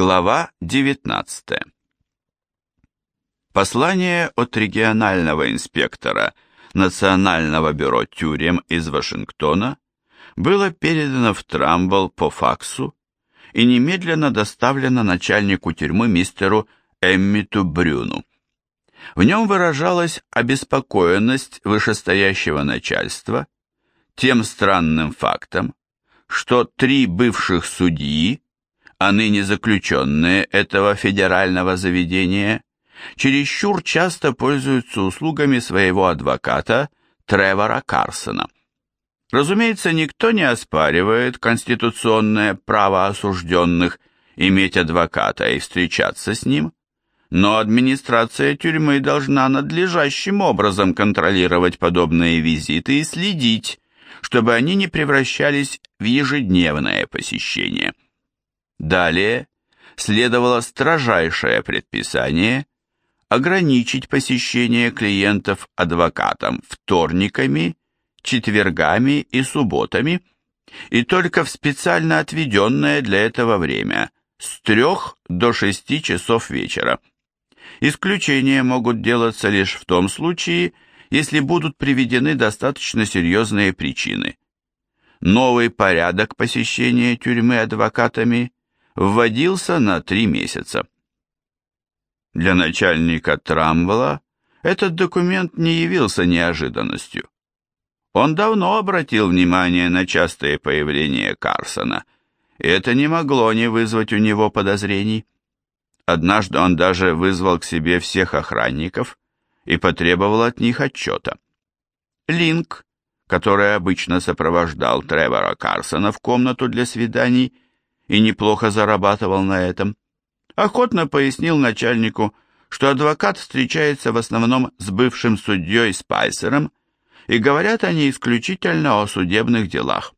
Глава 19. Послание от регионального инспектора Национального бюро тюрем из Вашингтона было передано в Трамбл по факсу и немедленно доставлено начальнику тюрьмы мистеру Эммиту Брюну. В нем выражалась обеспокоенность вышестоящего начальства тем странным фактом, что три бывших судьи а ныне заключенные этого федерального заведения чересчур часто пользуются услугами своего адвоката Тревора Карсона. Разумеется, никто не оспаривает конституционное право осужденных иметь адвоката и встречаться с ним, но администрация тюрьмы должна надлежащим образом контролировать подобные визиты и следить, чтобы они не превращались в ежедневное посещение. Далее следовало строжайшее предписание ограничить посещение клиентов адвокатом вторниками, четвергами и субботами, и только в специально отведенное для этого время с трех до шести часов вечера. Исключения могут делаться лишь в том случае, если будут приведены достаточно серьезные причины. Новый порядок посещения тюрьмы адвокатами вводился на три месяца. Для начальника Трамбола этот документ не явился неожиданностью. Он давно обратил внимание на частые появления Карсона, и это не могло не вызвать у него подозрений. Однажды он даже вызвал к себе всех охранников и потребовал от них отчета. Линк, который обычно сопровождал Тревора Карсона в комнату для свиданий, и неплохо зарабатывал на этом, охотно пояснил начальнику, что адвокат встречается в основном с бывшим судьей Спайсером, и говорят они исключительно о судебных делах.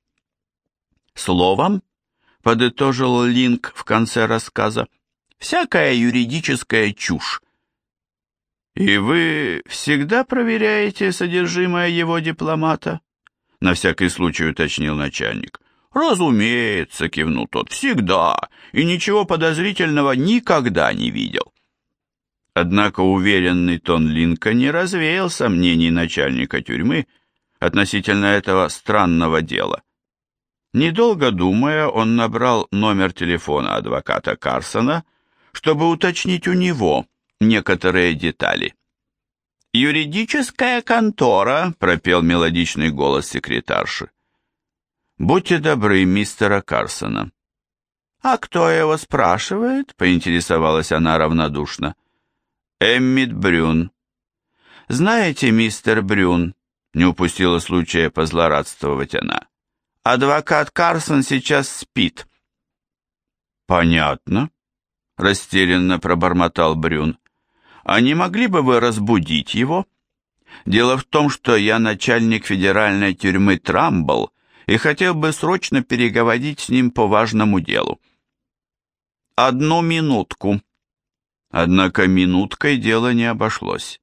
Словом, подытожил Линк в конце рассказа, всякая юридическая чушь. «И вы всегда проверяете содержимое его дипломата?» На всякий случай уточнил начальник. «Разумеется», — кивнул тот, — «всегда, и ничего подозрительного никогда не видел». Однако уверенный тон Линка не развеял сомнений начальника тюрьмы относительно этого странного дела. Недолго думая, он набрал номер телефона адвоката Карсона, чтобы уточнить у него некоторые детали. «Юридическая контора», — пропел мелодичный голос секретарши. «Будьте добры, мистера Карсона». «А кто его спрашивает?» — поинтересовалась она равнодушно. «Эммит Брюн». «Знаете, мистер Брюн», — не упустила случая позлорадствовать она, «адвокат Карсон сейчас спит». «Понятно», — растерянно пробормотал Брюн. «А не могли бы вы разбудить его?» «Дело в том, что я начальник федеральной тюрьмы Трамбл и хотел бы срочно переговорить с ним по важному делу. Одну минутку. Однако минуткой дело не обошлось.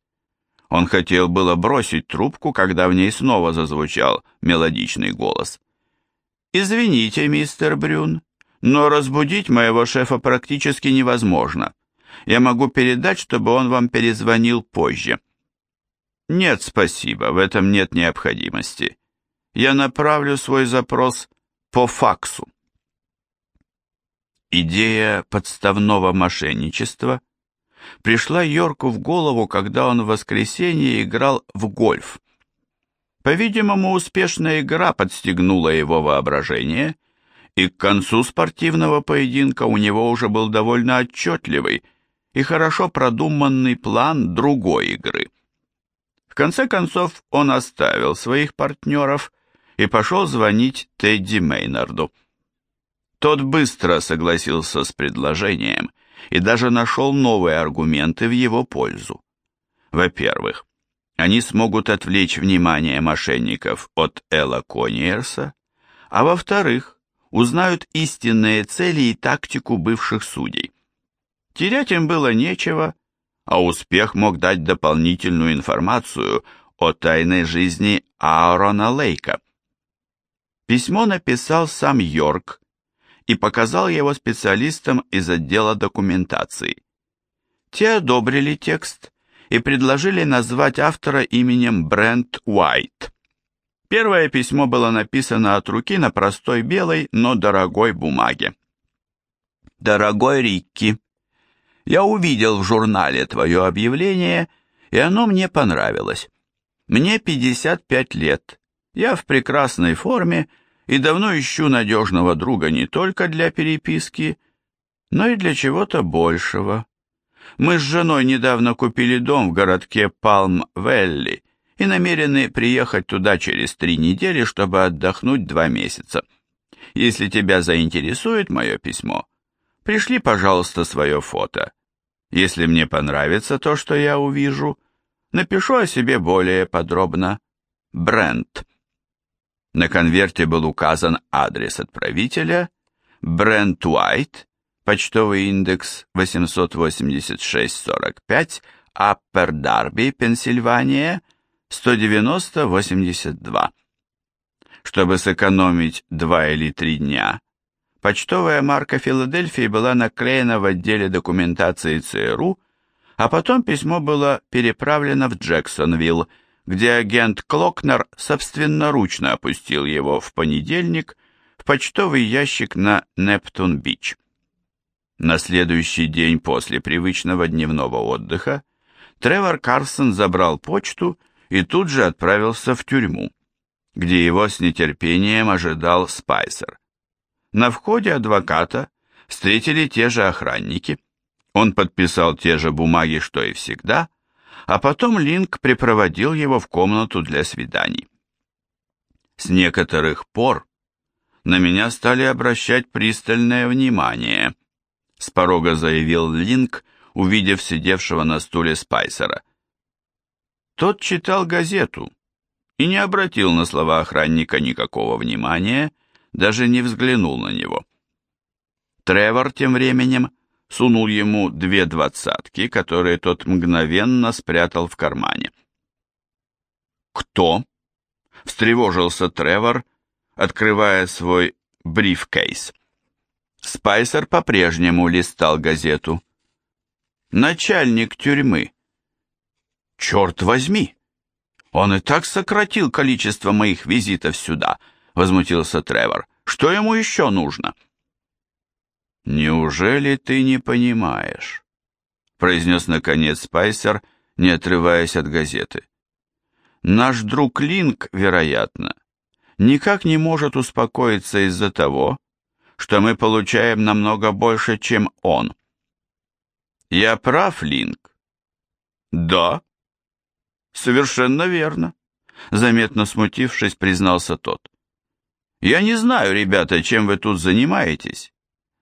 Он хотел было бросить трубку, когда в ней снова зазвучал мелодичный голос. «Извините, мистер Брюн, но разбудить моего шефа практически невозможно. Я могу передать, чтобы он вам перезвонил позже». «Нет, спасибо, в этом нет необходимости я направлю свой запрос по факсу. Идея подставного мошенничества пришла Йорку в голову, когда он в воскресенье играл в гольф. По-видимому, успешная игра подстегнула его воображение, и к концу спортивного поединка у него уже был довольно отчетливый и хорошо продуманный план другой игры. В конце концов, он оставил своих партнеров и пошел звонить Тедди Мейнарду. Тот быстро согласился с предложением и даже нашел новые аргументы в его пользу. Во-первых, они смогут отвлечь внимание мошенников от Элла Кониерса, а во-вторых, узнают истинные цели и тактику бывших судей. Терять им было нечего, а успех мог дать дополнительную информацию о тайной жизни Аарона Лейка. Письмо написал сам Йорк и показал его специалистам из отдела документации. Те одобрили текст и предложили назвать автора именем Брент Уайт. Первое письмо было написано от руки на простой белой, но дорогой бумаге. «Дорогой Рикки, я увидел в журнале твое объявление, и оно мне понравилось. Мне 55 лет, я в прекрасной форме и давно ищу надежного друга не только для переписки, но и для чего-то большего. Мы с женой недавно купили дом в городке Палм-Велли и намерены приехать туда через три недели, чтобы отдохнуть два месяца. Если тебя заинтересует мое письмо, пришли, пожалуйста, свое фото. Если мне понравится то, что я увижу, напишу о себе более подробно. Брент. На конверте был указан адрес отправителя Брент Уайт, почтовый индекс 88645, Аппер Пенсильвания, 190-82. Чтобы сэкономить два или три дня, почтовая марка Филадельфии была наклеена в отделе документации ЦРУ, а потом письмо было переправлено в Джексонвилл, где агент Клокнер собственноручно опустил его в понедельник в почтовый ящик на Нептун-Бич. На следующий день после привычного дневного отдыха Тревор Карсон забрал почту и тут же отправился в тюрьму, где его с нетерпением ожидал Спайсер. На входе адвоката встретили те же охранники. Он подписал те же бумаги, что и всегда, а потом Линк припроводил его в комнату для свиданий. С некоторых пор на меня стали обращать пристальное внимание, с порога заявил Линк, увидев сидевшего на стуле Спайсера. Тот читал газету и не обратил на слова охранника никакого внимания, даже не взглянул на него. Тревор тем временем сунул ему две двадцатки, которые тот мгновенно спрятал в кармане. «Кто?» — встревожился Тревор, открывая свой брифкейс. Спайсер по-прежнему листал газету. «Начальник тюрьмы». «Черт возьми! Он и так сократил количество моих визитов сюда», — возмутился Тревор. «Что ему еще нужно?» «Неужели ты не понимаешь?» — произнес наконец Спайсер, не отрываясь от газеты. «Наш друг Линк, вероятно, никак не может успокоиться из-за того, что мы получаем намного больше, чем он». «Я прав, Линк?» «Да». «Совершенно верно», — заметно смутившись, признался тот. «Я не знаю, ребята, чем вы тут занимаетесь»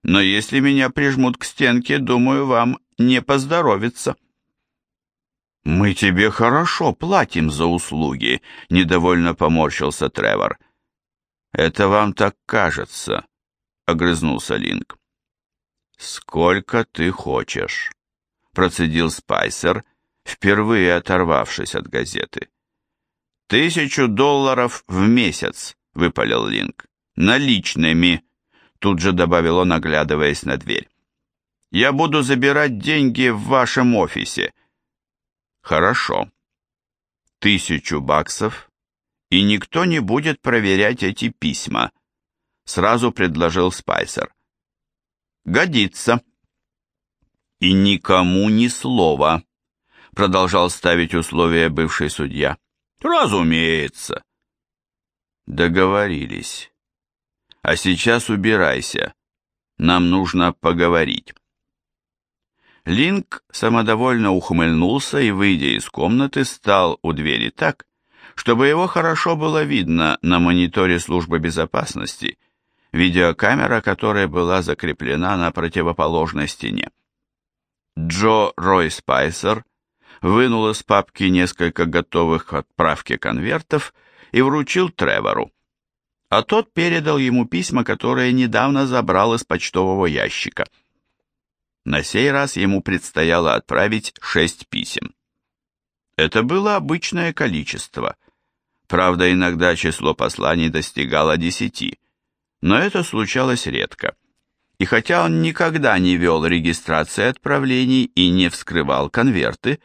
но если меня прижмут к стенке, думаю, вам не поздоровится». «Мы тебе хорошо платим за услуги», — недовольно поморщился Тревор. «Это вам так кажется», — огрызнулся Линк. «Сколько ты хочешь», — процедил Спайсер, впервые оторвавшись от газеты. «Тысячу долларов в месяц», — выпалил Линк. «Наличными» тут же добавил он, оглядываясь на дверь. «Я буду забирать деньги в вашем офисе». «Хорошо. Тысячу баксов, и никто не будет проверять эти письма», сразу предложил Спайсер. «Годится». «И никому ни слова», продолжал ставить условия бывший судья. «Разумеется». Договорились. А сейчас убирайся. Нам нужно поговорить. Линк самодовольно ухмыльнулся и, выйдя из комнаты, стал у двери так, чтобы его хорошо было видно на мониторе службы безопасности, видеокамера которая была закреплена на противоположной стене. Джо Рой Спайсер вынул из папки несколько готовых к отправке конвертов и вручил Тревору а тот передал ему письма, которые недавно забрал из почтового ящика. На сей раз ему предстояло отправить шесть писем. Это было обычное количество. Правда, иногда число посланий достигало десяти, но это случалось редко, И хотя он никогда не вел регистрации отправлений и не вскрывал конверты,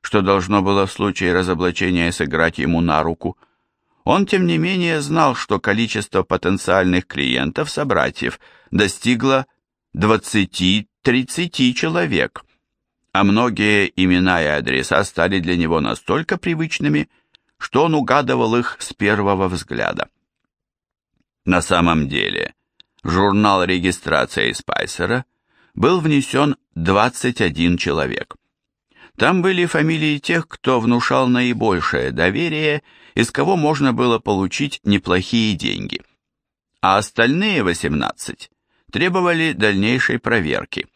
что должно было в случае разоблачения сыграть ему на руку, он, тем не менее, знал, что количество потенциальных клиентов-собратьев достигло 20-30 человек, а многие имена и адреса стали для него настолько привычными, что он угадывал их с первого взгляда. На самом деле, в журнал регистрации Спайсера был внесен 21 человек. Там были фамилии тех, кто внушал наибольшее доверие, из кого можно было получить неплохие деньги. А остальные 18 требовали дальнейшей проверки.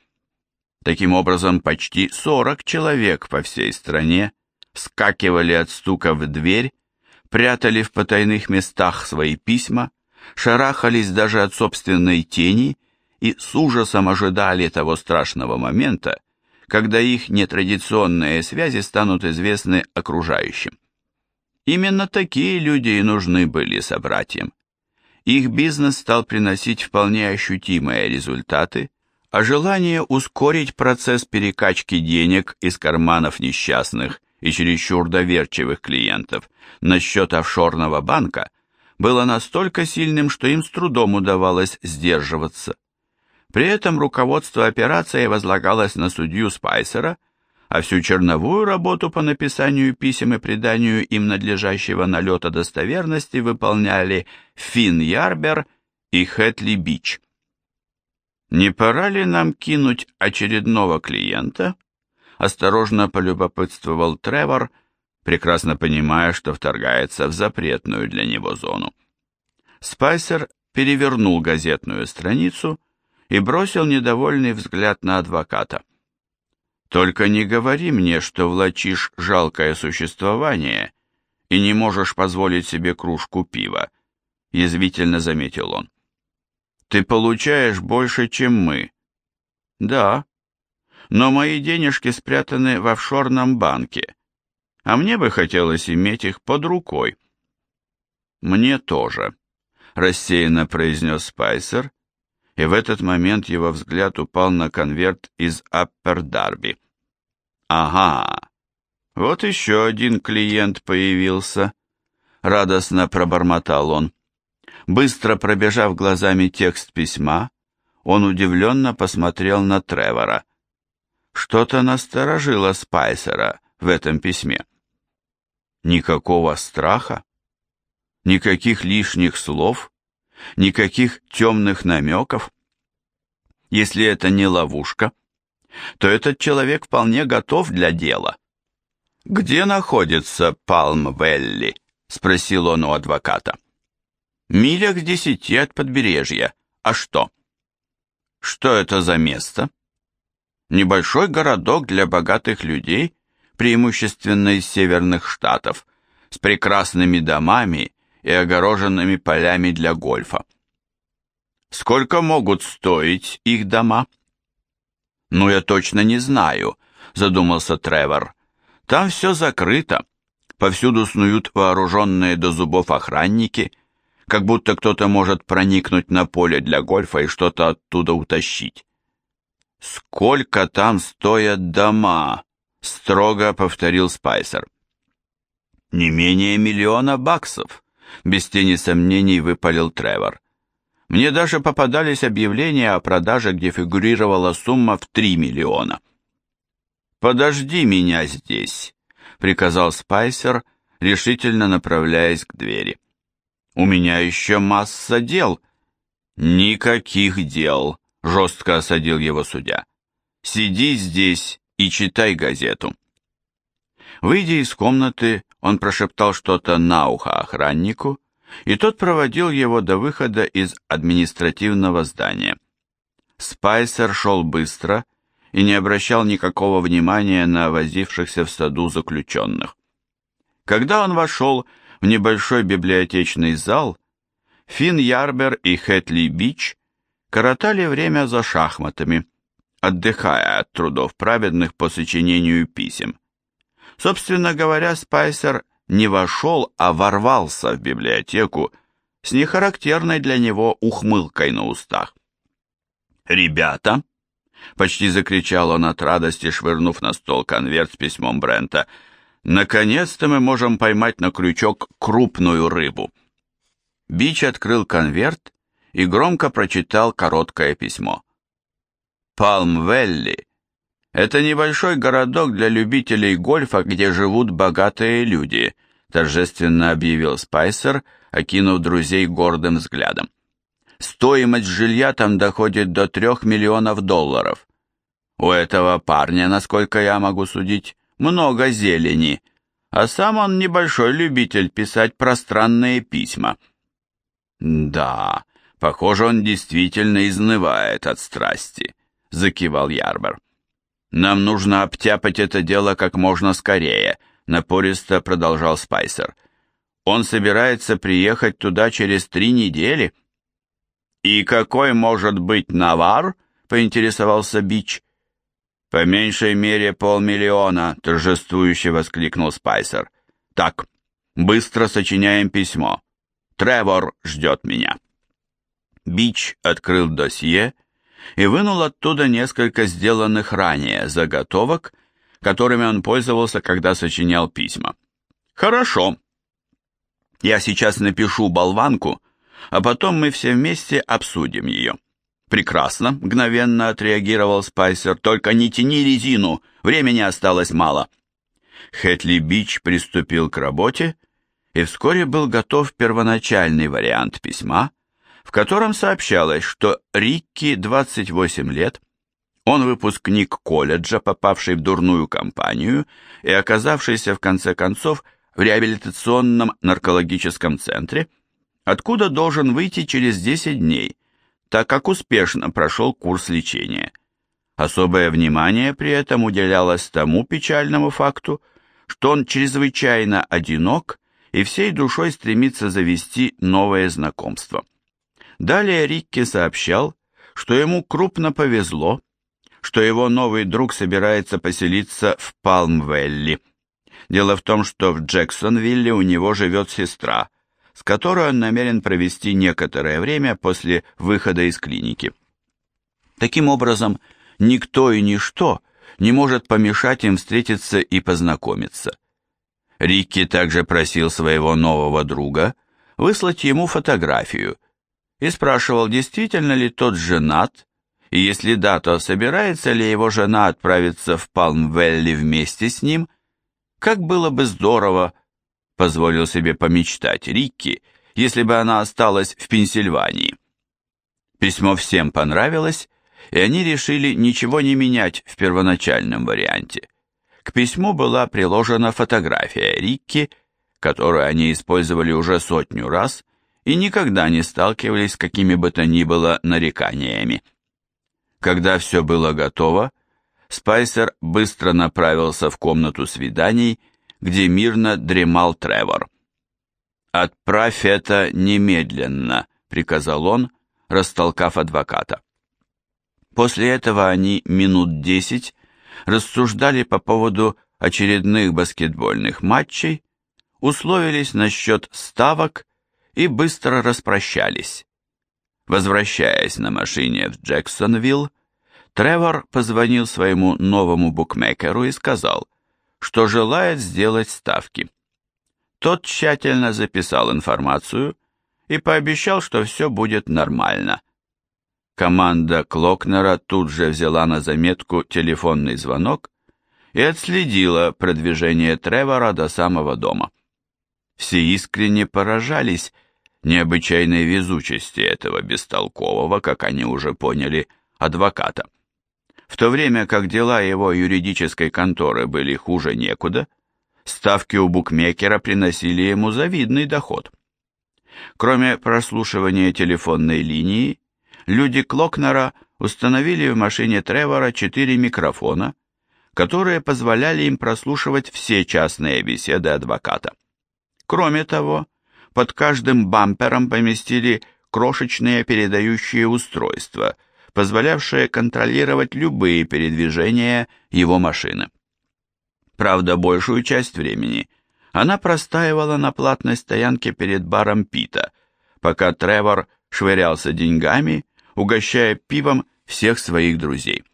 Таким образом, почти 40 человек по всей стране вскакивали от стука в дверь, прятали в потайных местах свои письма, шарахались даже от собственной тени и с ужасом ожидали того страшного момента, когда их нетрадиционные связи станут известны окружающим. Именно такие люди и нужны были собратьям. Их бизнес стал приносить вполне ощутимые результаты, а желание ускорить процесс перекачки денег из карманов несчастных и чересчур доверчивых клиентов на счет офшорного банка было настолько сильным, что им с трудом удавалось сдерживаться. При этом руководство операцией возлагалось на судью Спайсера, а всю черновую работу по написанию писем и приданию им надлежащего налета достоверности выполняли Финн Ярбер и Хэтли Бич. «Не пора ли нам кинуть очередного клиента?» осторожно полюбопытствовал Тревор, прекрасно понимая, что вторгается в запретную для него зону. Спайсер перевернул газетную страницу и бросил недовольный взгляд на адвоката. «Только не говори мне, что влачишь жалкое существование и не можешь позволить себе кружку пива», — язвительно заметил он. «Ты получаешь больше, чем мы». «Да, но мои денежки спрятаны в офшорном банке, а мне бы хотелось иметь их под рукой». «Мне тоже», — рассеянно произнес Спайсер, и в этот момент его взгляд упал на конверт из Аппер Дарби. «Ага, вот еще один клиент появился», — радостно пробормотал он. Быстро пробежав глазами текст письма, он удивленно посмотрел на Тревора. Что-то насторожило Спайсера в этом письме. Никакого страха, никаких лишних слов, никаких темных намеков. Если это не ловушка, то этот человек вполне готов для дела. «Где находится Палм-Велли?» — спросил он у адвоката. «Милях десяти от побережья. А что?» «Что это за место?» «Небольшой городок для богатых людей, преимущественно из северных штатов, с прекрасными домами и огороженными полями для гольфа. Сколько могут стоить их дома? Ну, я точно не знаю, задумался Тревор. Там все закрыто. Повсюду снуют вооруженные до зубов охранники, как будто кто-то может проникнуть на поле для гольфа и что-то оттуда утащить. «Сколько там стоят дома?» — строго повторил Спайсер. «Не менее миллиона баксов», без тени сомнений выпалил Тревор. Мне даже попадались объявления о продаже, где фигурировала сумма в 3 миллиона. «Подожди меня здесь», — приказал Спайсер, решительно направляясь к двери. «У меня еще масса дел». «Никаких дел», — жестко осадил его судья. «Сиди здесь и читай газету». Выйдя из комнаты, он прошептал что-то на ухо охраннику, и тот проводил его до выхода из административного здания. Спайсер шел быстро и не обращал никакого внимания на возившихся в саду заключенных. Когда он вошел в небольшой библиотечный зал, Финн Ярбер и Хэтли Бич коротали время за шахматами, отдыхая от трудов праведных по сочинению писем. Собственно говоря, Спайсер не вошел, а ворвался в библиотеку с нехарактерной для него ухмылкой на устах. «Ребята!» — почти закричал он от радости, швырнув на стол конверт с письмом Брента. «Наконец-то мы можем поймать на крючок крупную рыбу!» Бич открыл конверт и громко прочитал короткое письмо. Палм-Велли – это небольшой городок для любителей гольфа, где живут богатые люди, торжественно объявил Спайсер, окинув друзей гордым взглядом. Стоимость жилья там доходит до трех миллионов долларов. У этого парня, насколько я могу судить, много зелени, а сам он небольшой любитель писать пространные письма. Да, похоже, он действительно изнывает от страсти, закивал Ярбер. Нам нужно обтяпать это дело как можно скорее, напористо продолжал Спайсер. Он собирается приехать туда через три недели. И какой может быть навар? поинтересовался Бич. По меньшей мере полмиллиона, торжествующе воскликнул Спайсер. Так, быстро сочиняем письмо. Тревор ждет меня. Бич открыл досье и вынул оттуда несколько сделанных ранее заготовок, которыми он пользовался, когда сочинял письма. «Хорошо. Я сейчас напишу болванку, а потом мы все вместе обсудим ее». «Прекрасно», — мгновенно отреагировал Спайсер, «только не тяни резину, времени осталось мало». Хэтли Бич приступил к работе, и вскоре был готов первоначальный вариант письма, в котором сообщалось, что Рикки 28 лет, он выпускник колледжа, попавший в дурную компанию и оказавшийся в конце концов в реабилитационном наркологическом центре, откуда должен выйти через 10 дней, так как успешно прошел курс лечения. Особое внимание при этом уделялось тому печальному факту, что он чрезвычайно одинок и всей душой стремится завести новое знакомство. Далее Рикки сообщал, что ему крупно повезло, что его новый друг собирается поселиться в Палмвелли. Дело в том, что в Джексонвилле у него живет сестра, с которой он намерен провести некоторое время после выхода из клиники. Таким образом, никто и ничто не может помешать им встретиться и познакомиться. Рикки также просил своего нового друга выслать ему фотографию и спрашивал, действительно ли тот женат, и если да, то собирается ли его жена отправиться в Палм-Велли вместе с ним. Как было бы здорово, позволил себе помечтать Рикки, если бы она осталась в Пенсильвании. Письмо всем понравилось, и они решили ничего не менять в первоначальном варианте. К письму была приложена фотография Рикки, которую они использовали уже сотню раз и никогда не сталкивались с какими бы то ни было нареканиями. Когда все было готово, Спайсер быстро направился в комнату свиданий, где мирно дремал Тревор. «Отправь это немедленно», — приказал он, растолкав адвоката. После этого они минут десять рассуждали по поводу очередных баскетбольных матчей, условились насчет ставок и быстро распрощались. Возвращаясь на машине в Джексонвилл, Тревор позвонил своему новому букмекеру и сказал, что желает сделать ставки. Тот тщательно записал информацию и пообещал, что все будет нормально. Команда Клокнера тут же взяла на заметку телефонный звонок и отследила продвижение Тревора до самого дома. Все искренне поражались необычайной везучести этого бестолкового, как они уже поняли, адвоката. В то время как дела его юридической конторы были хуже некуда, ставки у букмекера приносили ему завидный доход. Кроме прослушивания телефонной линии, люди Клокнера установили в машине Тревора четыре микрофона, которые позволяли им прослушивать все частные беседы адвоката. Кроме того, под каждым бампером поместили крошечные передающие устройства, позволявшие контролировать любые передвижения его машины. Правда, большую часть времени она простаивала на платной стоянке перед баром Пита, пока Тревор швырялся деньгами угощая пивом всех своих друзей.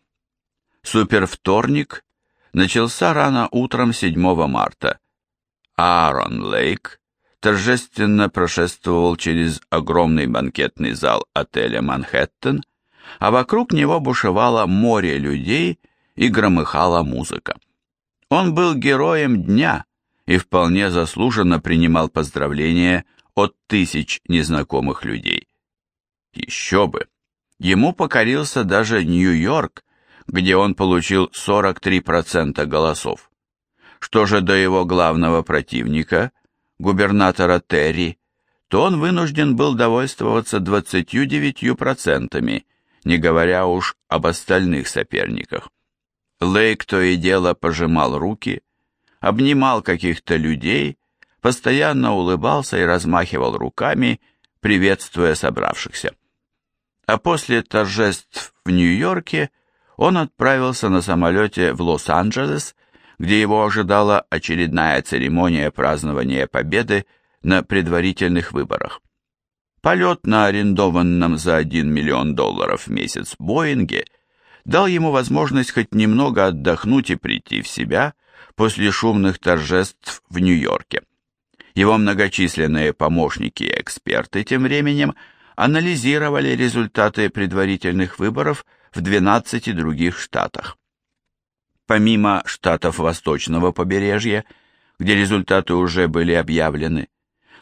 Супервторник начался рано утром 7 марта. Аарон Лейк торжественно прошествовал через огромный банкетный зал отеля «Манхэттен», а вокруг него бушевало море людей и громыхала музыка. Он был героем дня и вполне заслуженно принимал поздравления от тысяч незнакомых людей. Еще бы! Ему покорился даже Нью-Йорк, где он получил 43% голосов. Что же до его главного противника, губернатора Терри, то он вынужден был довольствоваться 29%, не говоря уж об остальных соперниках. Лейк то и дело пожимал руки, обнимал каких-то людей, постоянно улыбался и размахивал руками, приветствуя собравшихся. А после торжеств в Нью-Йорке он отправился на самолете в Лос-Анджелес, где его ожидала очередная церемония празднования победы на предварительных выборах. Полет на арендованном за 1 миллион долларов в месяц Боинге дал ему возможность хоть немного отдохнуть и прийти в себя после шумных торжеств в Нью-Йорке. Его многочисленные помощники и эксперты тем временем анализировали результаты предварительных выборов в 12 других штатах. Помимо штатов Восточного побережья, где результаты уже были объявлены,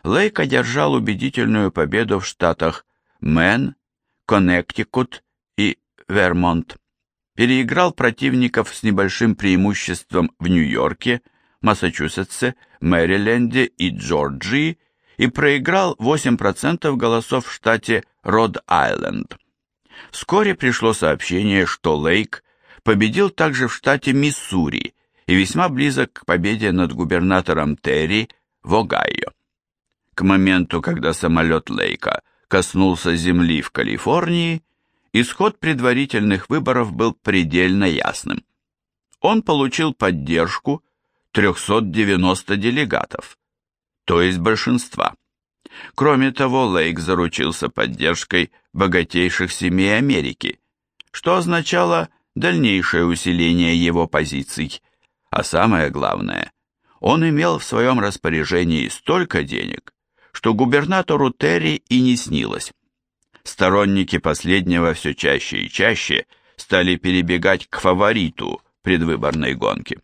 Лейк одержал убедительную победу в штатах Мэн, Коннектикут и Вермонт. Переиграл противников с небольшим преимуществом в Нью-Йорке, Массачусетсе, Мэриленде и Джорджии и проиграл 8% голосов в штате Род-Айленд. Вскоре пришло сообщение, что Лейк победил также в штате Миссури и весьма близок к победе над губернатором Терри в Огайо. К моменту, когда самолет Лейка коснулся земли в Калифорнии, исход предварительных выборов был предельно ясным. Он получил поддержку 390 делегатов, то есть большинства. Кроме того, Лейк заручился поддержкой богатейших семей Америки, что означало дальнейшее усиление его позиций, а самое главное, он имел в своем распоряжении столько денег, что губернатору Терри и не снилось. Сторонники последнего все чаще и чаще стали перебегать к фавориту предвыборной гонки.